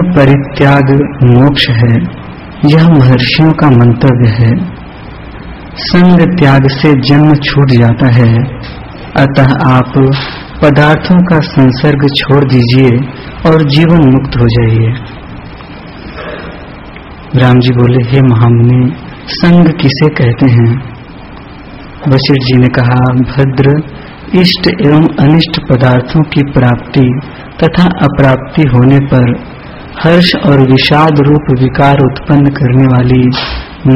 संग परित्याग मोक्ष है। यह महर्षियों का मंतव्य है। संग त्याग से जन्म छूट जाता है। अतः आप पदार्थों का संसर्ग छोड़ दीजिए और जीवन मुक्त हो जाइए। राम जी बोले, हे महामुनि, संग किसे कहते हैं? वशिष्ठ जी ने कहा, भद्र, इष्ट एवं अनिष्ट पदार्थों की प्राप्ति तथा अप्राप्ति होने पर हर्ष और विषाद रूप विकार उत्पन्न करने वाली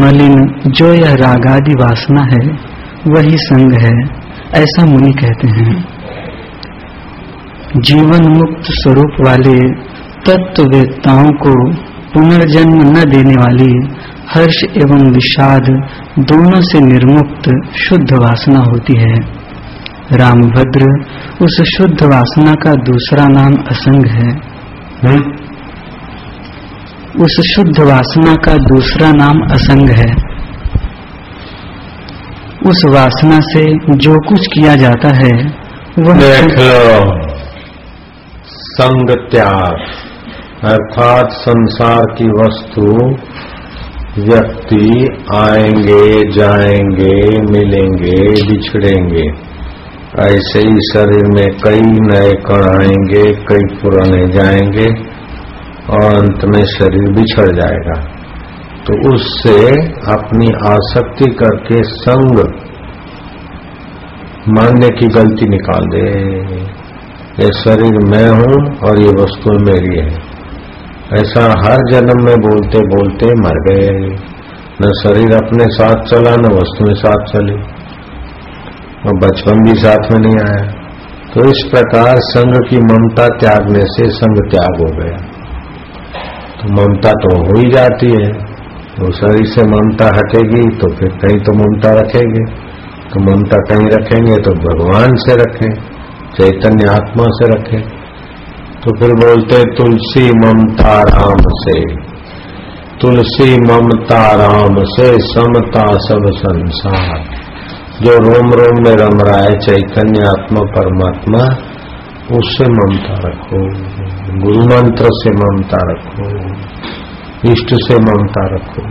मलिन, जो यह रागादि वासना है, वही संग है, ऐसा मुनि कहते हैं। जीवन मुक्त स्वरूप वाले तत्ववेत्ताओं को पुनर्जन्म न देने वाली हर्ष एवं विषाद दोनों से निर्मुक्त शुद्ध वासना होती है। रामभद्र, उस शुद्ध वासना का दूसरा नाम असंग है। हुँ? उस शुद्ध वासना का दूसरा नाम असंग है। उस वासना से जो कुछ किया जाता है वह देख लो। संग त्याग अर्थात संसार की वस्तु व्यक्ति आएँगे जाएँगे मिलेंगे बिछड़ेंगे। ऐसे ही शरीर में कई नए कण आएँगे कई पुराने जाएँगे। और अंत में शरीर बिछड़ जाएगा। तो उससे अपनी आसक्ति करके संग मानने की गलती निकाल दे। ये शरीर मैं हूँ और ये वस्तु मेरी है। ऐसा हर जन्म में बोलते बोलते मर गए। न शरीर अपने साथ चला, न वस्तुएँ साथ चली। और बचपन भी साथ में नहीं आया। तो इस प्रकार संघ की ममता त्यागने से संघ त्याग हो गया। ममता तो हो ही जाती है। तो शरीर से ममता हटेगी तो फिर कहीं तो ममता रखेंगे। तो ममता कहीं रखेंगे तो भगवान से रखें, चैतन्य आत्मा से रखें। तो फिर बोलते तुलसी ममता राम से। तुलसी ममता राम से समता सब संसार। जो रोम रोम में रम रहा है, चैतन्य आत्मा परमात्मा उससे ममता रखो। गुरु मंत्र से ममता रखो। इष्ट से ममता रखो।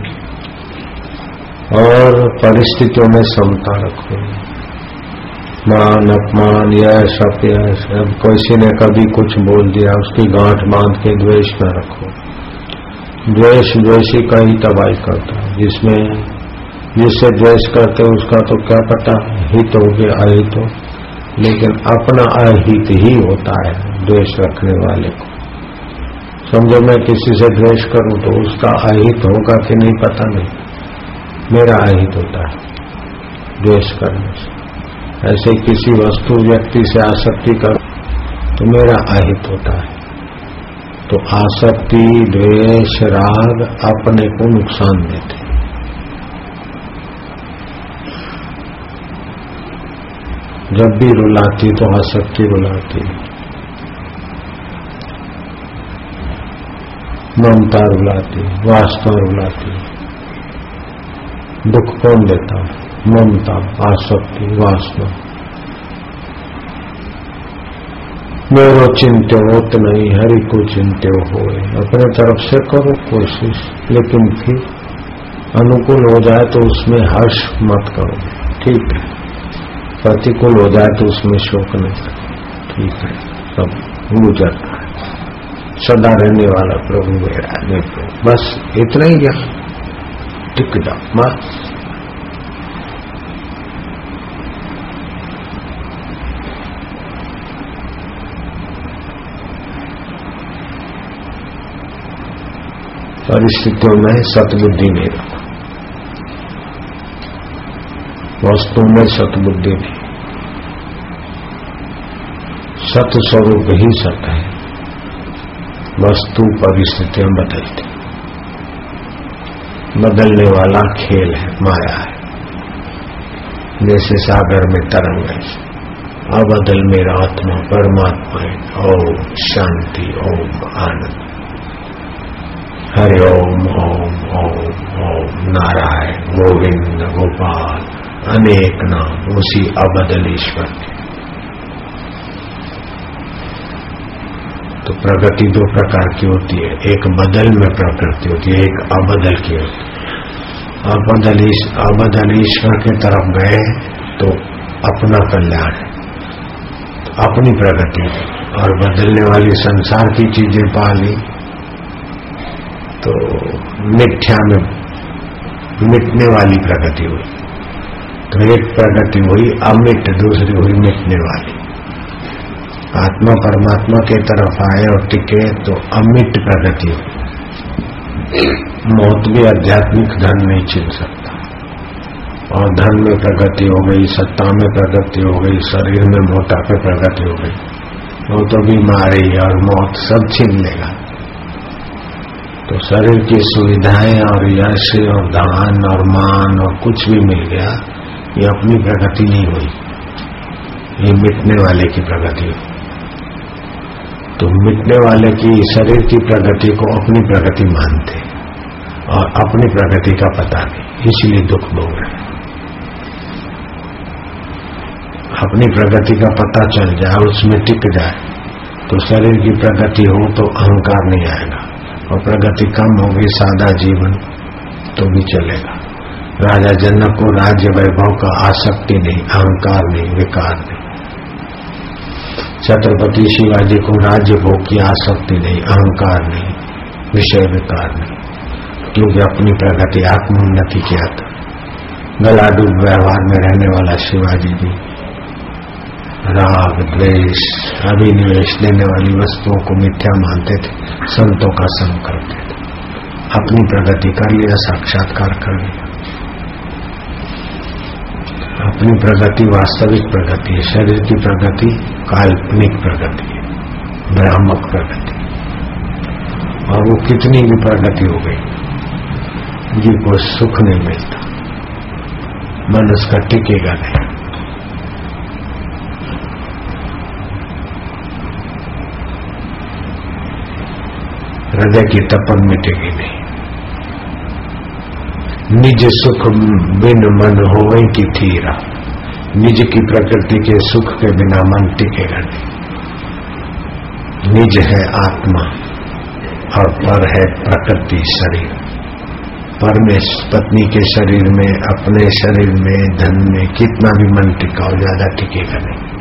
और परिस्थितियों में समता रखो। मान, अपमान, यश, अपयश, अब किसी ने कभी कुछ बोल दिया, उसकी गांठ बाँध के द्वेष न रखो। द्वेष, द्वेषी का ही तबाही करता है। जिसमें, जिससे द्वेष करते उसका तो क्या पता, हित हो गया, अहित हो। लेकिन अपना अहित ही होता है द्वेष रखने वाले को। समझो मैं किसी से द्वेष करूँ तो उसका अहित होगा कि नहीं पता नहीं। मेरा अहित होता है द्वेष करने से। ऐसे किसी वस्तु व्यक्ति से आसक्ति कर तो मेरा अहित होता है। तो आसक्ति, द्वेष, राग अपने को नुकसान देते जब भी रुलाती तो आसक्ति रुलाती। ममता रुलाती वास्तव रुलाती। दुख कौन देता? ममता, आसक्ति, वासना। मेरो चिंत्य होत नहीं, हरि को चिंत्य हो अपने तरफ़ से करो कोशिश, लेकिन फिर अनुकूल हो जाए तो उसमें हर्ष मत करो। ठीक है। प्रतिकूल हो जाए तो उसमें शोक नहीं ठीक है, सब गुजरता है। सदा रहने वाला प्रभु मेरा देखो बस इतना ही क्या टिक जाओ। बस। परिस्थितियों में सतबुद्धि नहीं रखो वस्तु में सतबुद्धि नहीं। सत स्वरूप ही सत है। वस्तु परिस्थितियाँ बदलती। बदलने वाला खेल है, माया है। जैसे सागर में तरंग है। अबदल मेरा आत्मा, परमात्मा है। ओम शांति, ओम आनंद। हरि ओम ओम ओम ओम। नारायण, गोविंद, गोपाल। अनेक नाम उसी अबदल ईश्वर के तो प्रगति दो प्रकार की होती है। एक बदल में प्रकृति होती है, एक अबदल की होती है। अबदल अबदल ईश्वर के तरफ़ गए तो अपना कल्याण है। अपनी प्रगति और बदलने वाली संसार की चीज़ें पा ली तो मिथ्या में मिटने वाली प्रगति हुई। तो एक प्रगति हुई अमिट दूसरी हुई मिटने वाली। आत्मा परमात्मा के तरफ़ आए और टिके तो अमिट प्रगति हो मौत भी आध्यात्मिक धन नहीं छीन सकता। और धन में प्रगति हो गई, सत्ता में प्रगति हो गई, शरीर में मोटा पे प्रगति हो गई। वो तो बीमारी और मौत सब छीन लेगा। तो शरीर की सुविधाएँ और यश और दान और मान और कुछ भी मिल गया। ये अपनी प्रगति नहीं हुई। ये मिटने वाले की प्रगति। तो मिटने वाले की शरीर की प्रगति को अपनी प्रगति मानते और अपनी प्रगति का पता नहीं, इसलिए दुख भोग रहे अपनी प्रगति का पता चल जाए, उसमें टिक जाए तो शरीर की प्रगति हो तो अहंकार नहीं आएगा। और प्रगति कम होगी, सादा जीवन तो भी चलेगा। राजा जनक को राज्य वैभव का आसक्ति नहीं, अहंकार नहीं, विकार नहीं। छत्रपति शिवाजी को राज्य भोग की आसक्ति नहीं, अहंकार नहीं, विषय विकार नहीं, क्योंकि अपनी प्रगति, आत्मोन्नति किया था गलाडूब व्यवहार में रहने वाला शिवाजी भी राग, द्वेष अभिनिवेश देने वाली वस्तुओं को मिथ्या मानते थे, संतों का संग करते थे। अपनी प्रगति कर लिया, साक्षात्कार कर लिया। अपनी प्रगति, वास्तविक प्रगति है, शरीर की प्रगति, काल्पनिक प्रगति है, भ्रामक प्रगति। और वो कितनी भी प्रगति हो गई जिनको सुख नहीं मिलता। मन उसका टिकेगा नहीं। हृदय की तपन मिटेगी नहीं। निज सुख बिन मन हो की थीरा निज की प्रकृति के सुख के बिना मन टिकेगा नहीं। निज है आत्मा और पर है प्रकृति शरीर। पर में पत्नी के शरीर में, अपने शरीर में, धन में कितना भी मन टिकाओ ज़्यादा टिकेगा नहीं।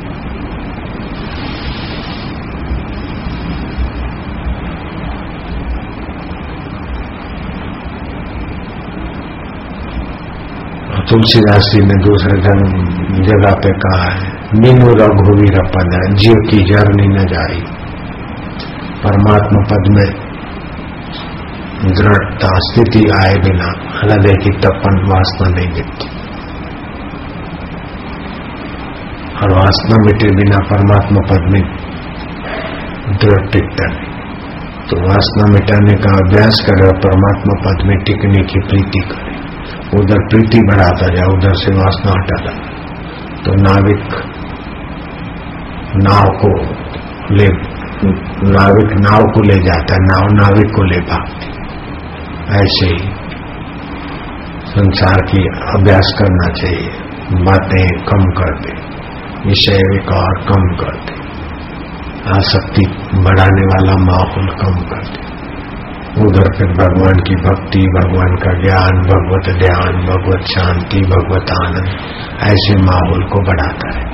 तुलसीदास जी ने दूसरे जगह पे कहा है मीनू रघुवीर पद है जीव की जरनी न जाई। परमात्मा पद में दृढ़ता, स्थिति आए बिना हृदय की तपन वासना नहीं मिटती। और वासना मिटे बिना परमात्मा पद में दृढ़ टिकता नहीं। तो वासना मिटाने का अभ्यास करे और परमात्मा पद में टिकने की प्रीति करे। उधर प्रीति बढ़ाता जाए, उधर से वासना हटाता तो नाविक नाव को ले, नाविक नाव को ले जाता है नाव नाविक को ले भागती। ऐसे ही संसार की अभ्यास करना चाहिए। बातें कम कर दे, विषय विकार कम कर दे, आसक्ति बढ़ाने वाला माहौल कम कर दे। उधर फिर भगवान की भक्ति, भगवान का ज्ञान, भगवत ध्यान, भगवत शांति, भगवत आनंद, ऐसे माहौल को बढ़ाता है।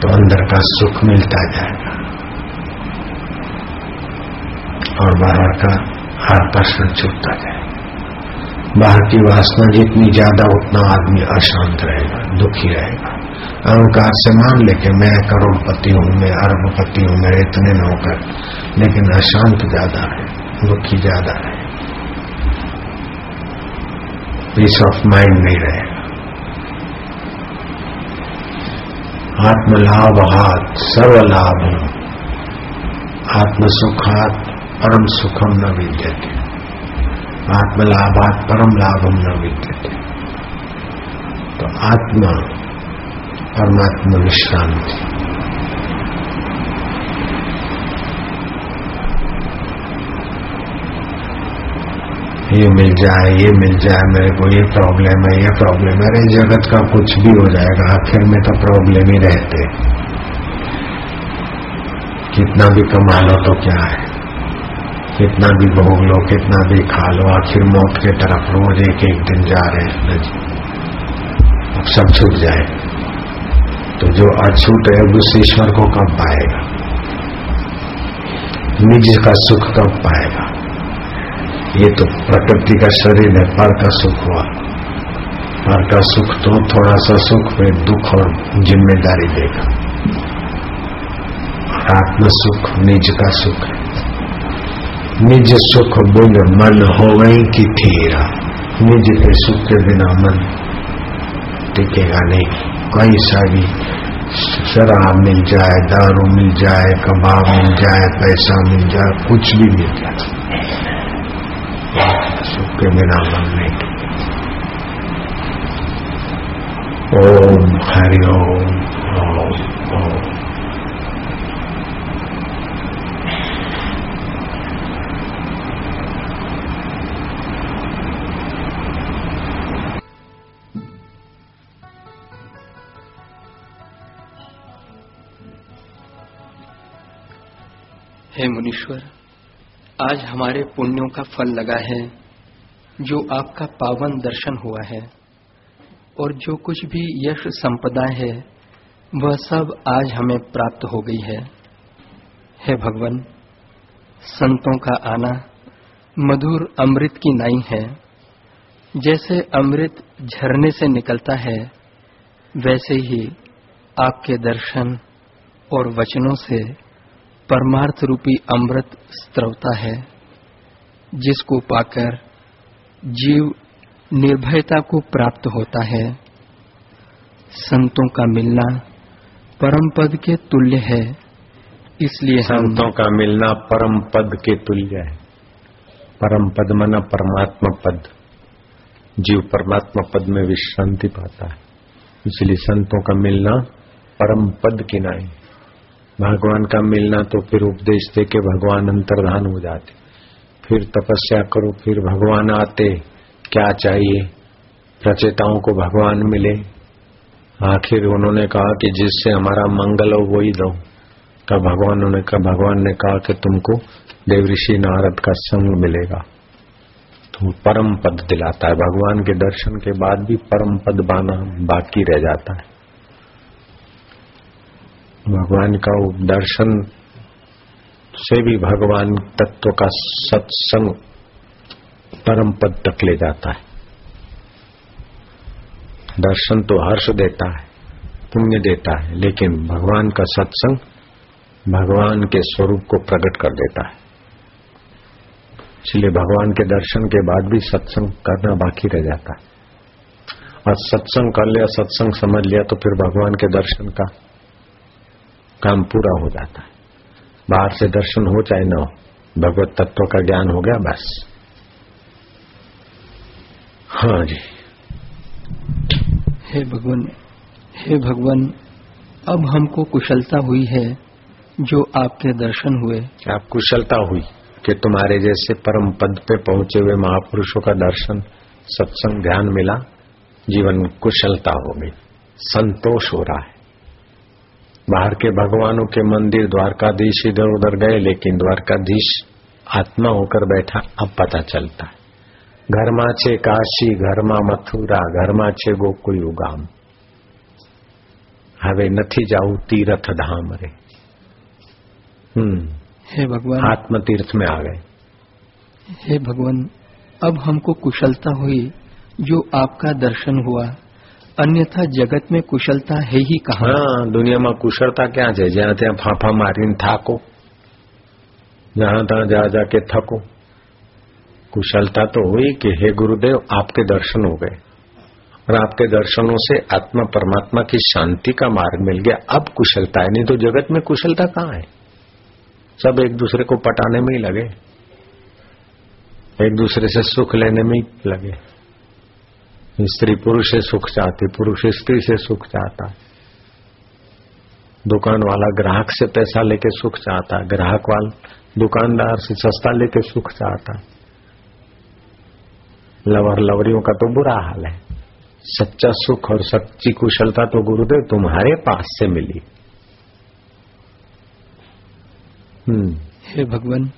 तो अंदर का सुख मिलता जाएगा। और बाहर का आकर्षण छूटता जाएगा। बाहर की वासना जितनी ज़्यादा, उतना आदमी अशांत रहेगा, दुखी रहेगा। अहंकार से मान लेके मैं करोड़पति हूँ, मैं अरबपति हूँ मैं इतने नौकर, लेकिन अशांत ज़्यादा है दुखी ज़्यादा है। पीस ऑफ़ माइंड नहीं रहेगा। आत्मलाभ हाथ सर्व लाभ आत्मसुखात परम सुखम न विद्यते। आत्मलाभात, परम लाभम न विद्यते। तो आत्मा परमात्मा विश्रांति ये मिल जाए, ये मिल जाए, मेरे को ये प्रॉब्लम है, ये प्रॉब्लम है। अरे, जगत का कुछ भी हो जाएगा, आखिर में तो प्रॉब्लम ही रहते। कितना भी कमा लो तो क्या है? कितना भी भोग लो, कितना भी खा लो, आखिर मौत के तरफ़ रोज एक एक दिन जा रहे हैं। अब सब छूट जाए। तो जो अछूट है उस ईश्वर को कब पाएगा? निज का सुख कब पाएगा? ये तो प्रकृति का शरीर है, पर का सुख हुआ। पर का सुख तो थोड़ा सा सुख में दुख और ज़िम्मेदारी देगा। आत्म सुख निज का सुख है। निज सुख बुल, मन हो गई कि थीरा निज के सुख के बिना मन टिकेगा नहीं कई भी शराब मिल जाए, दारू मिल जाए, कबाब मिल जाए, पैसा मिल जाए, कुछ भी मिल जाए। सुख के बिना मन नहीं ओम हरिओम ओम ओम। हे मुनीश्वर। आज हमारे पुण्यों का फल लगा है, जो आपका पावन दर्शन हुआ है। और जो कुछ भी यश संपदा है, वह सब आज हमें प्राप्त हो गई है। हे भगवान, संतों का आना मधुर अमृत की नाई है। जैसे अमृत झरने से निकलता है, वैसे ही आपके दर्शन और वचनों से परमार्थ रूपी अमृत स्त्रवता है, जिसको पाकर जीव निर्भयता को प्राप्त होता है। संतों का मिलना परम पद के तुल्य है, इसलिए संतों का मिलना परम पद के तुल्य है। परम पद मना परमात्मा पद। जीव परमात्मा पद में विश्रांति पाता है। इसलिए संतों का मिलना परम पद की नाई भगवान का मिलना तो फिर उपदेश दे के भगवान अंतर्धान हो जाते। फिर तपस्या करो, फिर भगवान आते, क्या चाहिए? प्रचेताओं को भगवान मिले। आखिर उन्होंने कहा कि जिससे हमारा मंगल हो, वही दो। का भगवान ने कहा, भगवान ने कहा कि तुमको देव ऋषि नारद का संग मिलेगा। तो परम पद दिलाता है। भगवान के दर्शन के बाद भी परम पद बाना बाकी रह जाता है। भगवान का दर्शन से भी भगवान तत्व का सत्संग परम पद तक ले जाता है। दर्शन तो हर्ष देता है, पुण्य देता है, लेकिन भगवान का सत्संग भगवान के स्वरूप को प्रकट कर देता है। इसलिए भगवान के दर्शन के बाद भी सत्संग करना बाकी रह जाता है। और सत्संग कर लिया, सत्संग समझ लिया तो फिर भगवान के दर्शन का काम पूरा हो जाता है। बाहर से दर्शन हो चाहे न हो भगवत तत्व का ज्ञान हो गया बस। हाँ जी। हे भगवान हे भगवान अब हमको कुशलता हुई है जो आपके दर्शन हुए। आप कुशलता हुई कि तुम्हारे जैसे परम पद पे पहुँचे हुए महापुरुषों का दर्शन सत्संग ध्यान मिला जीवन कुशलता हो गई संतोष हो रहा है। बाहर के भगवानों के मंदिर द्वारकाधीश इधर उधर गए लेकिन द्वारकाधीश आत्मा होकर बैठा अब पता चलता है ઘરમાં છે કાશી ઘરમાં મથુરા ઘરમાં છે ગોકુળ ઉગામ હવે નથી જાવું तीर्थ धाम रे हम्म हे भगवान आत्म तीर्थ में आ गए हे भगवान अब हमको कुशलता हुई जो आपका दर्शन हुआ अन्यथा जगत में कुशलता है ही कहा? કહા हाँ, दुनिया में कुशलता क्या है? જ્યાં त्या फाफा मारी थाको। जहाँ तहां जा जाके थको। कुशलता तो हुई कि हे गुरुदेव, आपके दर्शन हो गए। और आपके दर्शनों से आत्मा परमात्मा की शांति का मार्ग मिल गया। अब कुशलता है, नहीं तो जगत में कुशलता कहाँ है? सब एक दूसरे को पटाने में ही लगे। एक दूसरे से सुख लेने में ही लगे। स्त्री पुरुष से सुख चाहती, पुरुष स्त्री से सुख चाहता। दुकान वाला ग्राहक से पैसा लेके सुख चाहता, ग्राहक वाला दुकानदार से सस्ता लेके सुख चाहता। लवर लवरियों का तो बुरा हाल है। सच्चा सुख और सच्ची कुशलता तो गुरुदेव तुम्हारे पास से मिली। हम्म। हे भगवान,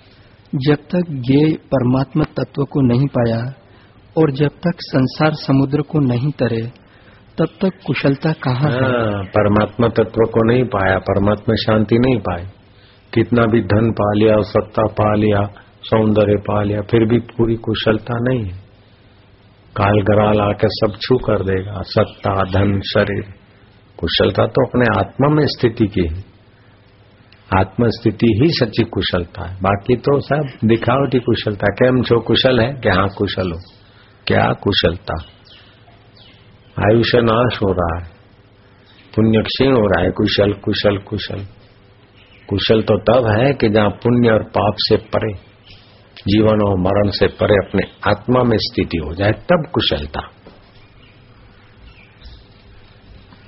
जब तक ये परमात्मा तत्व को नहीं पाया और जब तक संसार समुद्र को नहीं तरे तब तक कुशलता कहाँ है? हाँ, परमात्मा तत्व को नहीं पाया परमात्मा शांति नहीं पाई। कितना भी धन पा लिया सत्ता पा लिया सौंदर्य पा लिया फिर भी पूरी कुशलता नहीं है। काल गराल आके सब छू कर देगा सत्ता धन शरीर। कुशलता तो अपने आत्मा में स्थिति की है। आत्म स्थिति ही सच्ची कुशलता है। बाकी तो सब दिखावटी कुशलता केम छो कुशल है कि हाँ कुशल हो। क्या कुशलता? आयुष्य नाश हो रहा है। पुण्य क्षीण हो रहा है। कुशल कुशल कुशल। कुशल तो तब है कि जहाँ पुण्य और पाप से परे, जीवन और मरण से परे अपने आत्मा में स्थिति हो जाए, तब कुशलता।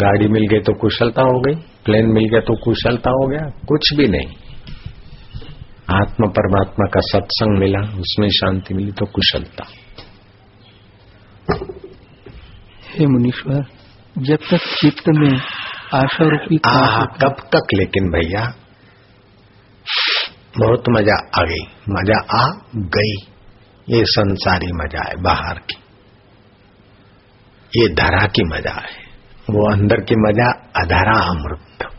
गाड़ी मिल गई तो कुशलता हो गई प्लेन मिल गया तो कुशलता हो गया, कुछ भी नहीं। आत्मा परमात्मा का सत्संग मिला, उसमें शांति मिली तो कुशलता। हे मुनीश्वर जब तक चित्त में आशा रूपी कांट तक? लेकिन भैया बहुत मज़ा आ गई। मज़ा आ गई। ये संसारी मज़ा है बाहर की। ये धरा की मज़ा है। वो अंदर की मज़ा अधरा अमृत।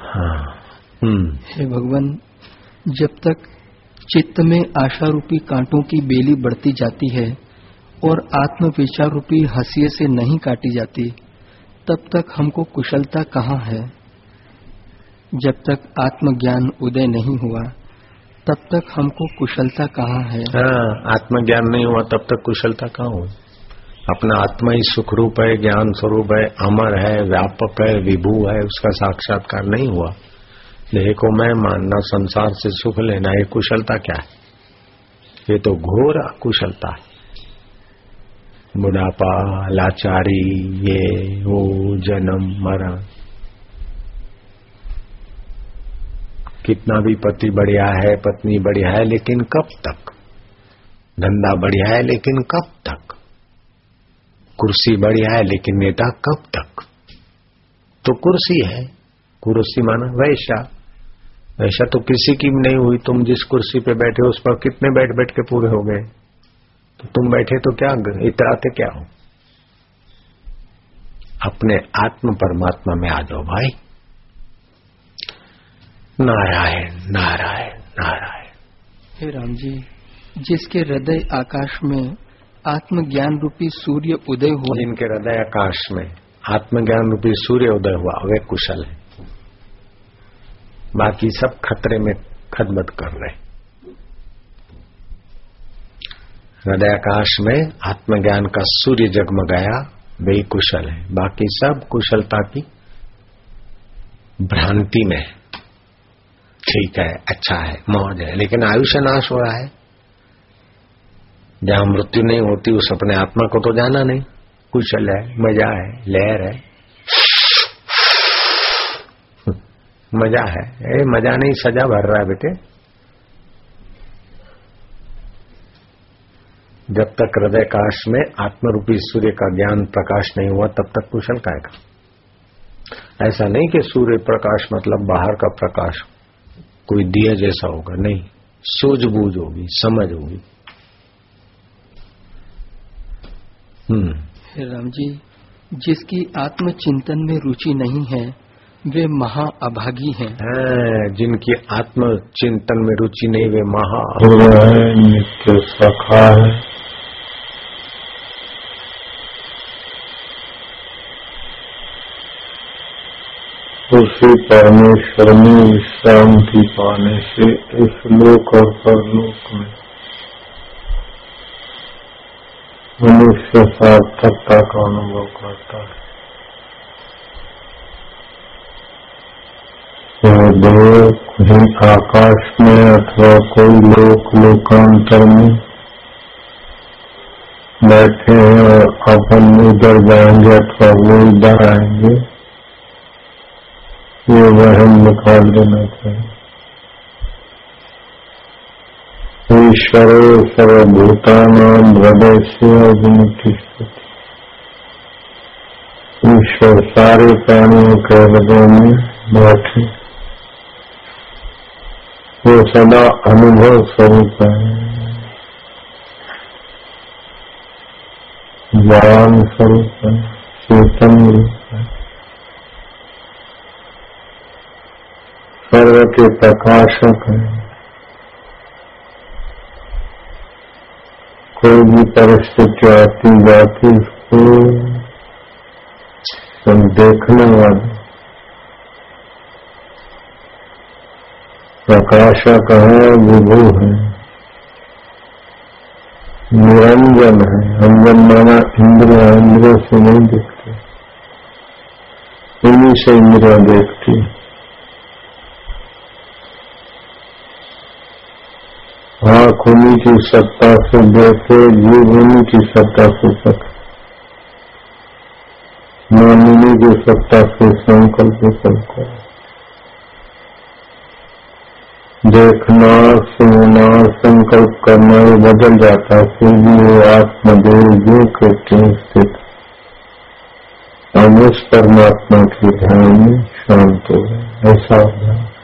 हाँ। हम्म। हे भगवान जब तक चित्त में आशा रूपी कांटों की बेली बढ़ती जाती है और आत्मविचार रूपी हंसिये से नहीं काटी जाती। तब तक हमको कुशलता कहाँ है? जब तक आत्मज्ञान उदय नहीं हुआ, तब तक हमको कुशलता कहाँ है? हाँ आत्मज्ञान नहीं हुआ, तब तक कुशलता कहाँ हो अपना आत्मा ही सुख रूप है, ज्ञान स्वरूप है, अमर है, व्यापक है, विभू है, उसका साक्षात्कार नहीं हुआ। देह को मैं मानना संसार से सुख लेना, ये कुशलता क्या है? ये तो घोर कुशलता है। बुढ़ापा, लाचारी, ये, वो, जन्म, मरण। कितना भी पति बढ़िया है, पत्नी बढ़िया है, लेकिन कब तक? धंधा बढ़िया है, लेकिन कब तक? कुर्सी बढ़िया है, लेकिन नेता कब तक? तो कुर्सी है। कुर्सी माना वैशा वैशा तो किसी की भी नहीं हुई। तुम जिस कुर्सी पे बैठे हो उस पर कितने बैठ बैठ के पूरे हो गए? तो तुम बैठे तो क्या इतराते क्या हो? अपने आत्म परमात्मा में आ जाओ भाई। नारायण नारायण नारायण। हे राम जी जिसके हृदय आकाश में आत्मज्ञान रूपी सूर्य उदय हुआ। जिनके हृदय आकाश में आत्मज्ञान रूपी सूर्य उदय हुआ वे कुशल है। बाकी सब खतरे में खदमत कर रहे हृदय आकाश में आत्मज्ञान का सूर्य जगमगाया वे कुशल है। बाकी सब कुशलता की भ्रांति में ठीक है अच्छा है, मौज है, लेकिन आयुष्य नाश हो रहा है। जहाँ मृत्यु नहीं होती, उस अपने आत्मा को तो जाना नहीं। कुशल है, मज़ा है, लहर है। मज़ा है। ए, मज़ा नहीं, सजा भर रहा है बेटे। जब तक हृदय काश में आत्मरूपी सूर्य का ज्ञान प्रकाश नहीं हुआ, तब तक कुशल का? ऐसा नहीं कि सूर्य प्रकाश मतलब बाहर का प्रकाश, कोई दिया जैसा होगा। नहीं, सूझबूझ होगी, समझ होगी। हम्म। राम जी जिसकी आत्मचिंतन में रुचि नहीं है वे महा अभागी हैं। हैं, जिनकी आत्म चिंतन में रुचि नहीं वे महा है नित्य सखा है उसी परमेश्वर में विश्रांति पाने से इस लोक और परलोक में मनुष्य सार्थकता का अनुभव करता है। यह देव आकाश में अथवा कोई लोक लोकांतर में। बैठे हैं और अपन इधर जाएँगे अथवा वो इधर आएँगे। ये वहम निकाल देना चाहिए ईश्वर सर्वभूतानाम हृदय से अभिमुखी ईश्वर सारे प्राणियों के हृदय में बैठे। वो सदा अनुभव स्वरूप है। ज्ञान स्वरूप है, चेतन रूप है। सर्व के प्रकाशक है। कोई भी परिस्थिति आती जाती उसको देखने वाले। प्रकाशक है विभु है। निरंजन है। अंजन माना इंद्र इंद्र से नहीं देखते। इन्हीं से इंद्रिया देखती आँख उन्हीं की सत्ता से देखे, जीव उन्हीं की सत्ता से सक। मन उन्हीं की सत्ता से संकल्प करता देखना, सुनना, संकल्प करना, ये बदल जाता है। फिर भी वो आत्मदेव जो करते हैं। स्थित हम उस परमात्मा के ध्यान में शांत हो गए ऐसा ध्यान